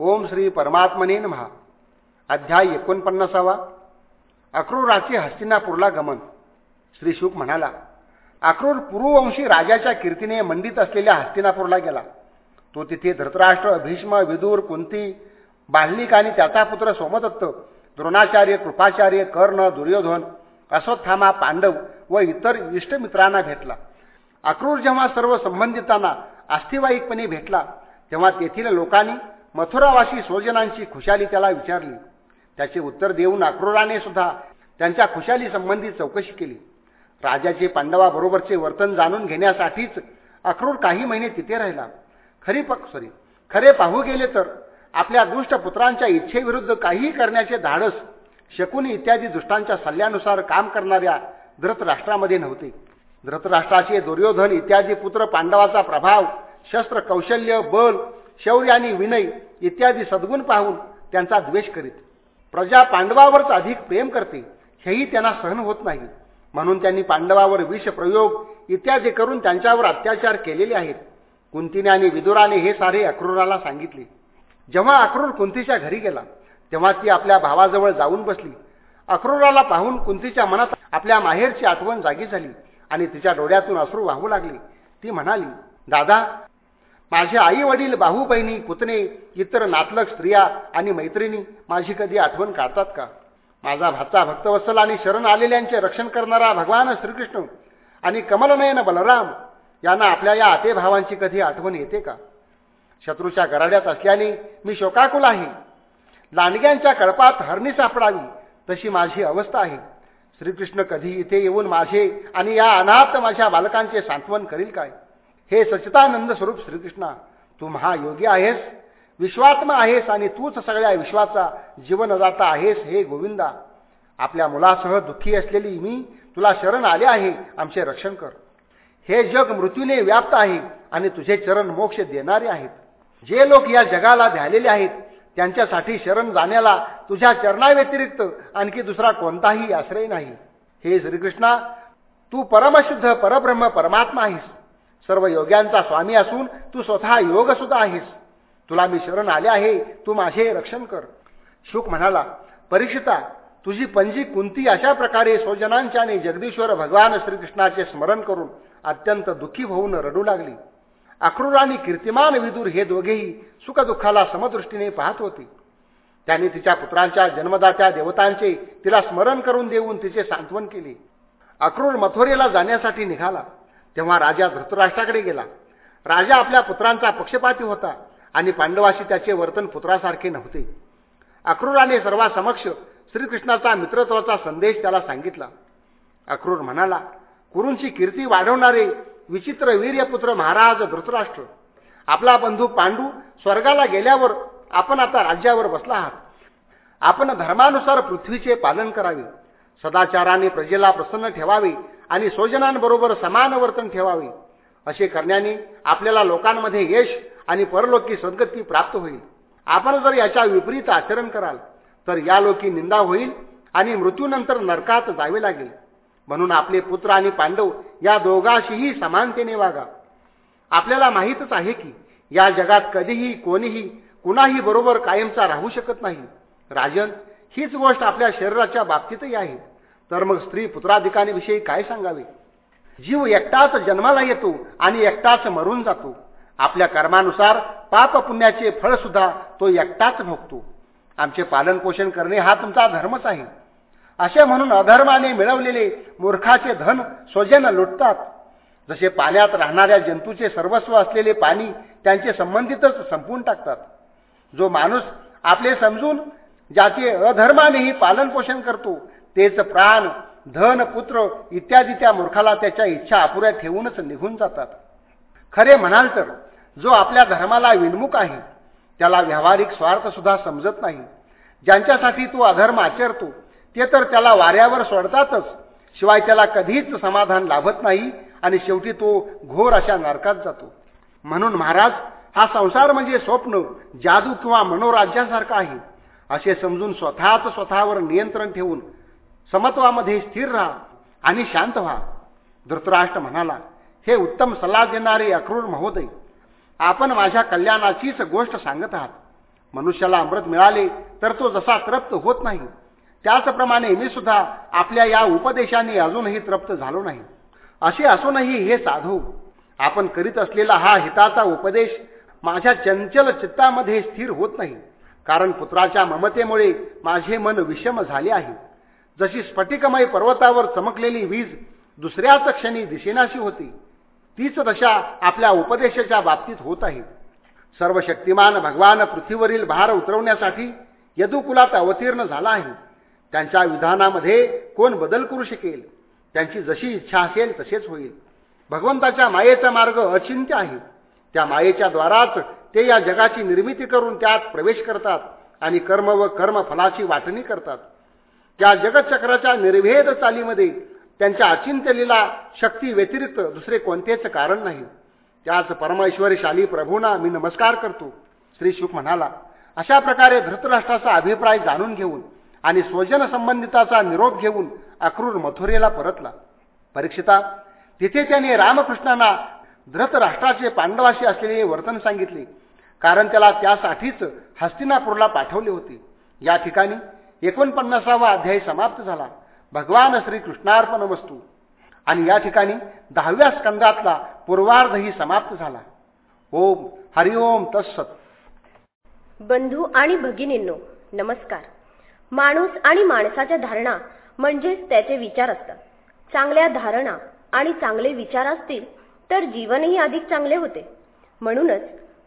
ओम श्री परमात्मने महा अध्याय एकोणपन्नासावा. अक्रूराचे हस्तिनापूरला गमन. श्री शुक म्हणाला अक्रूर पूर्ववंशी राजाच्या कीर्तीने मंडित असलेल्या हस्तिनापूरला गेला. तो तिथे धृतराष्ट्र भीष्म विदूर कुंती बाल्लिक आणि त्याचा पुत्र सोमदत्त द्रोणाचार्य कृपाचार्य कर्ण दुर्योधन अश्वत्थामा पांडव व इतर इष्टमित्रांना भेटला. अक्रूर जेव्हा सर्व संबंधितांना अस्थिवाईकपणे भेटला तेव्हा तेथील लोकांनी मथुरावासी स्वजनांची खुशाली त्याला विचारली. त्याचे उत्तर देऊन अक्रोराने सुद्धा त्यांच्या खुशाली संबंधी चौकशी केली. राजाचे पांडवाबरोबरचे वर्तन जाणून घेण्यासाठीच अक्रूर काही महिने तिथे राहिला. खरी पक सॉरी खरे पाहू गेले तर आपल्या दुष्ट पुत्रांच्या इच्छेविरुद्ध काहीही करण्याचे धाडस शकुनी इत्यादी दुष्टांच्या सल्ल्यानुसार काम करणाऱ्या धृतराष्ट्रामध्ये नव्हते. धृतराष्ट्राचे दुर्योधन इत्यादी पुत्र पांडवाचा प्रभाव शस्त्र कौशल्य बल शौर्य आणि विनय इत्यादी सद्गुण पाहून त्यांचा द्वेष करीत. प्रजा पांडवावरच अधिक प्रेम करते हेही त्यांना सहन होत नाही. म्हणून त्यांनी पांडवावर विष प्रयोग इत्यादी करून त्यांच्यावर अत्याचार केलेले आहेत. कुंतीने आणि विदुराने हे सारे अक्रूराला सांगितले. जेव्हा अक्रूर कुंतीच्या घरी गेला तेव्हा ती आपल्या भावाजवळ जाऊन बसली. अक्रूराला पाहून कुंतीच्या मनात आपल्या माहेरची आठवण जागी झाली आणि तिच्या डोळ्यातून अश्रू वाहू लागले. ती म्हणाली दादा माझे आई वडील भाऊ बहिणी पुतणे इतर नातलग स्त्रिया आणि मैत्रिणी माझी कधी आठवण काढतात का? माझा भाचा भक्तवत्सल आणि शरण आलेल्यांचे रक्षण करणारा भगवान श्रीकृष्ण आणि कमलनयन बलराम यांना आपल्या या आतेभावांची कधी आठवण येते का? शत्रूच्या गराड्यात असल्याने मी शोकाकुल आहे लांडग्यांच्या कळपात हरणी सापडावी तशी माझी अवस्था आहे. श्रीकृष्ण कधी इथे येऊन माझे आणि या अनाथ माझ्या बालकांचे सांत्वन करील काय? हे सचितानंद स्वरूप श्रीकृष्णा तू महायोगी आहेस विश्वात्मा आहेस आणि तूच सगळ्या विश्वाचा जीवनदाता आहेस हे गोविंदा. आपल्या मुलासह दुःखी असलेली मी तुला शरण आले आहे आमचे रक्षण कर. हे जग मृत्यूने व्याप्त आहे आणि तुझे चरण मोक्ष देणारे आहेत. जे लोक या जगाला ध्यालेले आहेत त्यांच्यासाठी शरण जाण्याला तुझ्या चरणाव्यतिरिक्त आणखी दुसरा कोणताही आश्रय नाही. हे श्रीकृष्णा तू परमशुद्ध परब्रह्म परमात्मा आहेस. सर्व योग्यांचा स्वामी असून तू स्वतः योग सुद्धा आहेस. तुला मी शरण आले आहे. तू माझे रक्षण कर. शुक म्हणाला परीक्षिता तुझी पंजी कुंती अशा प्रकारे स्वजनांच्या आणि जगदीश्वर भगवान श्रीकृष्णाचे स्मरण करून अत्यंत दुःखी होऊन रडू लागली. अक्रूर आणि कीर्तिमान विदूर हे दोघेही सुखदुःखाला समदृष्टीने पाहत होते. त्यांनी तिच्या पुत्रांच्या जन्मदात्या देवतांचे तिला स्मरण करून देऊन तिचे सांत्वन केले. अक्रूर मथुरेला जाण्यासाठी निघाला. तेव्हा राजा धृतराष्ट्राकडे गेला. राजा आपल्या पुत्रांचा पक्षपाती होता आणि पांडवाशी त्याचे वर्तन पुत्रासारखे नव्हते. अक्रूराने सर्वांसमक्ष श्रीकृष्णाचा मित्रत्वाचा संदेश त्याला सांगितला. अक्रूर म्हणाला कुरूंची कीर्ती वाढवणारे विचित्र वीर्यपुत्र महाराज धृतराष्ट्र आपला बंधू पांडू स्वर्गाला गेल्यावर आपण आता राज्यावर बसला आहात. आपण धर्मानुसार पृथ्वीचे पालन करावे. सदाचाराने प्रजेला प्रसन्न ठेवावे. आणि स्वजनांबरोबर समान वर्तन ठेवावे. असे करण्याने आपल्याला लोकांमध्ये यश आणि परलोकी सद्गती प्राप्त होईल. आपण जर याच्या विपरीत आचरण कराल तर या लोकी निंदा होईल आणि मृत्यूनंतर नरकात जावे लागेल. म्हणून आपले पुत्र आणि पांडव या दोघांशीही समानतेने वागा. आपल्याला माहीतच आहे की या जगात कधीही कोणीही कुणाही बरोबर कायमचा राहू शकत नाही. राजन हीच गोष्ट आपल्या शरीराच्या बाबतीतही आहे. तर मग स्त्री पुत्राधिकांविषयी काय सांगावे? जीव एकटाच जन्माला येतो आणि एकटाच मरून जातो. आपल्या कर्मानुसार पाप पुण्याचे फळ सुद्धा तो एकटाच भोगतो. आमचे पालनपोषण करणे हा तुमचा धर्मच आहे. असे म्हणून अधर्माने मिळवलेले मूर्खाचे धन स्वजन लुटतात. जसे पाण्यात राहणाऱ्या जंतूचे सर्वस्व असलेले पाणी त्यांचे संबंधितच संपून टाकतात. जो माणूस आपले समजून ज्याचे अधर्मानेही पालनपोषण करतो तेच प्राण धन पुत्र इत्यादी त्या मूर्खाला त्याच्या इच्छा अपुऱ्या ठेवूनच निघून जातात. खरे म्हणाल तर जो आपल्या धर्माला विनमुख आहे त्याला व्यावहारिक स्वार्थ सुद्धा समजत नाही. ज्यांच्यासाठी तो अधर्म आचरतो ते तर त्याला वाऱ्यावर सोडतातच शिवाय त्याला कधीच समाधान लाभत नाही आणि शेवटी तो घोर अशा नरकात जातो. म्हणून महाराज हा संसार म्हणजे स्वप्न जादू किंवा मनोराज्यासारखा आहे. असे समजून स्वतःच स्वतःवर नियंत्रण ठेवून समत्वामध्ये स्थिर राहा आणि शांत व्हा. धृतराष्ट्र म्हणाला हे उत्तम सल्ला देणारे अक्रूर महोदय आपण माझ्या कल्याणाचीच गोष्ट सांगत आहात. मनुष्याला अमृत मिळाले तर तो जसा तृप्त होत नाही. त्याचप्रमाणे मी सुद्धा आपल्या या उपदेशाने अजूनही तृप्त झालो नाही. असे असूनही हे साधू आपण करीत असलेला हा हिताचा उपदेश माझ्या चंचल चित्तामध्ये स्थिर होत नाही. कारण पुत्राच्या ममतेमुळे माझे मन विषम झाले आहे. जशी स्फटिकमय पर्वतावर चमकलेली वीज दुसऱ्याच क्षणी दिशेनाशी होती तीच दशा आपल्या उपदेशाच्या बाबतीत होत आहे. सर्व शक्तिमान भगवान पृथ्वीवरील भार उतरवण्यासाठी यदुकुलात अवतीर्ण झाला आहे. त्यांच्या विधानामध्ये कोण बदल करू शकेल? त्यांची जशी इच्छा असेल तसेच होईल. भगवंताच्या मायेचा मार्ग अचिंत्य आहे. त्या मायेच्या द्वाराच ते या जगाची निर्मिती करून त्यात प्रवेश करतात आणि कर्म व कर्मफलाची वाटणी करतात. त्या जगतचक्राच्या निर्भेद चालीमध्ये त्यांच्या अचिंत्यलीला शक्ती व्यतिरिक्त दुसरे कोणतेच कारण नाही. त्याच परमेश्वरशाली प्रभूंना मी नमस्कार करतो. श्री शुक म्हणाला अशा प्रकारे धृतराष्ट्राचा अभिप्राय जाणून घेऊन आणि स्वजन संबंधिताचा निरोप घेऊन अक्रूर मथुरेला परतला. परीक्षिता तिथे त्याने रामकृष्णांना धृतराष्ट्राचे पांडवाशी असलेले वर्तन सांगितले कारण त्याला त्यासाठीच हस्तिनापूरला पाठवले होते. या ठिकाणी एकोणपन्नासावा अध्याय समाप्त झाला. भगवान श्री कृष्णार्पण वस्तू आणि या ठिकाणी दहाव्या स्कंदातला पूर्वार्धही समाप्त झाला. ओम हरिओम तत्सत. बंधू आणि भगिनींनो नमस्कार. माणूस आणि माणसाच्या धारणा म्हणजेच त्याचे विचार असतात. चांगल्या धारणा आणि चांगले विचार असतील तर जीवनही अधिक चांगले होते. म्हणूनच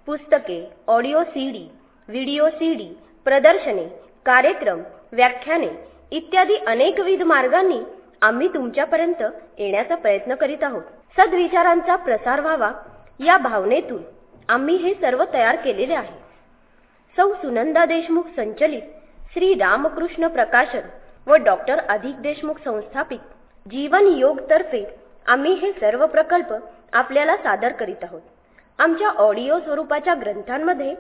पुस्तके ऑडिओ सीडी व्हिडिओ सीडी प्रदर्शने कार्यक्रम व्याख्याने इत्यादी अनेकविध मार्गांनी आम्ही तुमच्यापर्यंत येण्याचा प्रयत्न करीत आहोत. सद्विचारांचा प्रसार व्हावा या भावनेतून आम्ही हे सर्व तयार केलेले आहे. सौ सुनंदा देशमुख संचलित श्री रामकृष्ण प्रकाशन व डॉक्टर अधिक देशमुख संस्थापित जीवन योग तर्फे आम्ही हे सर्व प्रकल्प आपल्याला सादर करीत आहोत. आमच्या ऑडिओ स्वरूपाच्या ग्रंथांमध्ये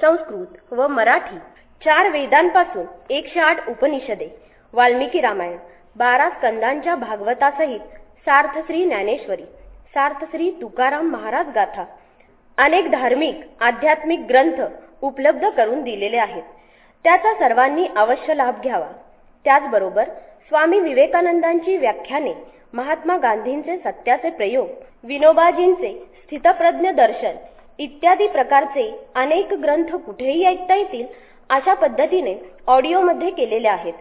संस्कृत व मराठी चार वेदांपासून एकशे आठ उपनिषदे वाल्मिकी रामायण बारा स्कंदांच्या भागवतासहित सार्थ श्री ज्ञानेश्वरी सार्थ श्री तुकाराम महाराज गाथा अनेक धार्मिक आध्यात्मिक ग्रंथ उपलब्ध करून दिलेले आहेत. त्याचा सर्वांनी अवश्य लाभ घ्यावा. त्याचबरोबर स्वामी विवेकानंदांची व्याख्याने महात्मा गांधींचे सत्याचे प्रयोग विनोबाजींचे स्थितप्रज्ञ दर्शन इत्यादी प्रकारचे अनेक ग्रंथ कुठेही ऐकता येतील अशा पद्धतीने ऑडिओमध्ये केलेले आहेत.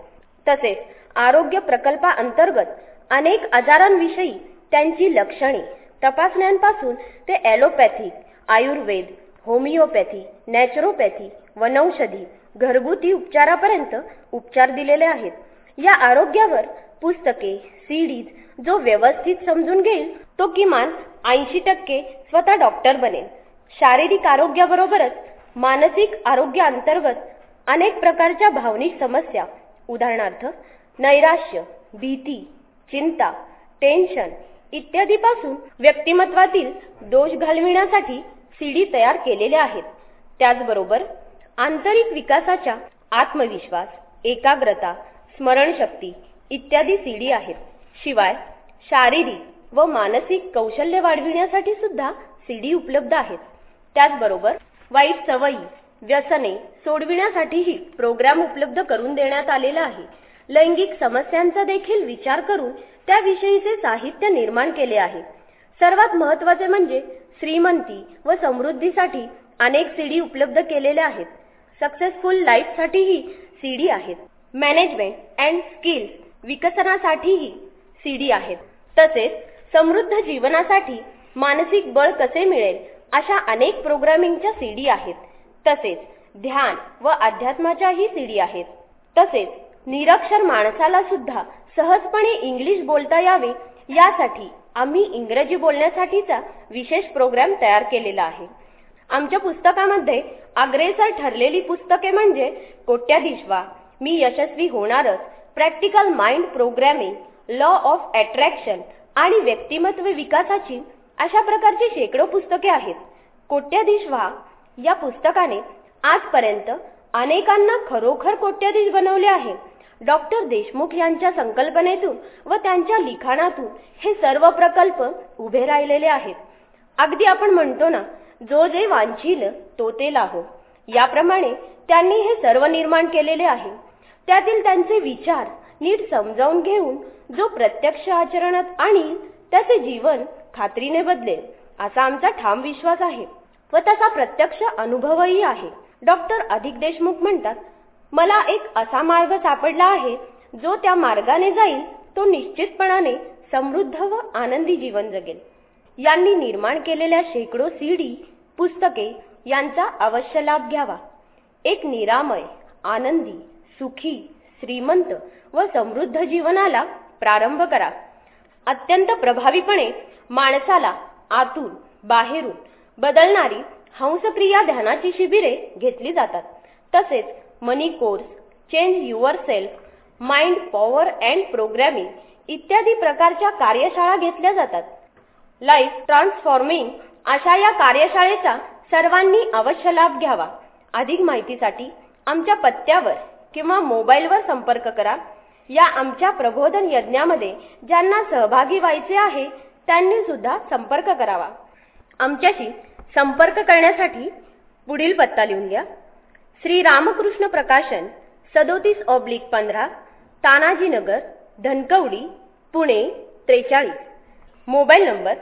तसेच आरोग्य प्रकल्पाअंतर्गत अनेक आजारांविषयी त्यांची लक्षणे तपासण्यांपासून ते ॲलोपॅथिक आयुर्वेद होमिओपॅथी नॅचरोपॅथी वनौषधी घरगुती उपचारापर्यंत उपचार दिलेले आहेत. या आरोग्यावर पुस्तके सीडीज जो व्यवस्थित समजून घेईल तो किमान ऐंशी टक्के स्वतः डॉक्टर बनेल. शारीरिक आरोग्याबरोबरच मानसिक आरोग्याअंतर्गत अनेक प्रकारच्या भावनिक समस्या. उदाहरणार्थ नैराश्य भीती चिंता टेन्शन इत्यादीपासून व्यक्तिमत्वातील दोष घालविण्यासाठी सीडी तयार केलेल्या आहेत. त्याचबरोबर आंतरिक विकासाच्या आत्मविश्वास एकाग्रता स्मरणशक्ती इत्यादी सीडी आहेत. शिवाय शारीरिक व मानसिक कौशल्य वाढविण्यासाठी सुद्धा सीडी उपलब्ध आहेत. त्याचबरोबर वाईट सवयी व्यसने सोडविण्यासाठीही प्रोग्राम उपलब्ध करून देण्यात आलेला आहे. लैंगिक समस्यांचा देखील विचार करून त्याविषयीचे साहित्य निर्माण केले आहे. सर्वात महत्त्वाचे म्हणजे श्रीमंती व समृद्धीसाठी अनेक सीडी उपलब्ध केलेल्या आहेत. सक्सेसफुल लाईफसाठीही सीडी आहेत. मॅनेजमेंट अँड स्किल्स विकसनासाठीही सीडी आहेत. तसेच समृद्ध जीवनासाठी मानसिक बळ कसे मिळेल अशा अनेक प्रोग्रामिंगच्या सीडी आहेत. तसेच ध्यान व अध्यात्माच्याही सीडी आहेत. तसेच निरक्षर माणसाला सुद्धा सहजपणे इंग्लिश बोलता यावे यासाठी आम्ही इंग्रजी बोलण्यासाठीचा विशेष प्रोग्राम तयार केलेला आहे. आमच्या पुस्तकामध्ये अग्रेसर ठरलेली पुस्तके म्हणजे कोट्याधीश व्हा मी यशस्वी होणारच practical mind programming law of attraction आणि व्यक्तिमत्व विकासाची अशा प्रकारची शेकडो पुस्तके आहेत. कोट्याधीश व्हा या पुस्तकाने आजपर्यंत अनेकांना खरोखर कोट्याधीश बनवले आहे. डॉक्टर देशमुख यांच्या संकल्पनेतून व त्यांच्या लिखाणातून हे सर्व प्रकल्प उभे राहिलेले आहेत. अगदी आपण म्हणतो ना जो जे वांछील तो ते लाहो. याप्रमाणे त्यांनी हे सर्व निर्माण केलेले आहे. त्यातील त्यांचे विचार नीट समजावून घेऊन जो प्रत्यक्ष आचरणात आणील त्याचे जीवन खात्रीने बदलेल असा आमचा ठाम विश्वास आहे. व तसा प्रत्यक्ष अनुभवही आहे. डॉक्टर अधिक देशमुख म्हणतात मला एक असा मार्ग सापडला आहे जो त्या मार्गाने जाईल तो निश्चितपणाने समृद्ध व आनंदी जीवन जगेल. यांनी निर्माण केलेल्या शेकडो सीडी पुस्तके यांचा अवश्य लाभ घ्यावा. एक निरामय आनंदी सुखी श्रीमंत व समृद्ध जीवनाला प्रारंभ करा. अत्यंत प्रभावीपणे माणसाला आतून बाहेरून बदलणारी हंसक्रिया ध्यानाची शिबिरे घेतली जातात. तसेच money course change yourself mind power and programming इत्यादी प्रकारच्या कार्यशाळा घेतल्या जातात. लाईफ ट्रान्सफॉर्मिंग अशा या कार्यशाळेचा सर्वांनी अवश्य लाभ घ्यावा. अधिक माहितीसाठी आमच्या पत्त्यावर किंवा मोबाईलवर संपर्क करा. या आमच्या प्रबोधन यज्ञामध्ये ज्यांना सहभागी व्हायचे आहे त्यांनी सुद्धा संपर्क करावा. आमच्याशी संपर्क करण्यासाठी पुढील पत्ता लिहून घ्या. श्री रामकृष्ण प्रकाशन सदोतीस ऑब्लिक पंधरा तानाजीनगर धनकवडी पुणे त्रेचाळीस. मोबाईल नंबर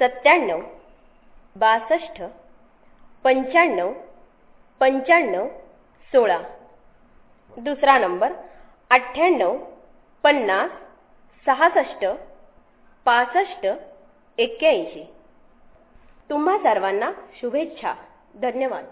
सत्त्याण्णव बासष्ट पंच्याण्णव पंच्याण्णव सोळा. दुसरा नंबर अठ्ठ्याण्णव पन्नास सहासष्ट पासष्ट एक्क्याऐंशी. तुम्हा सर्वांना शुभेच्छा. धन्यवाद.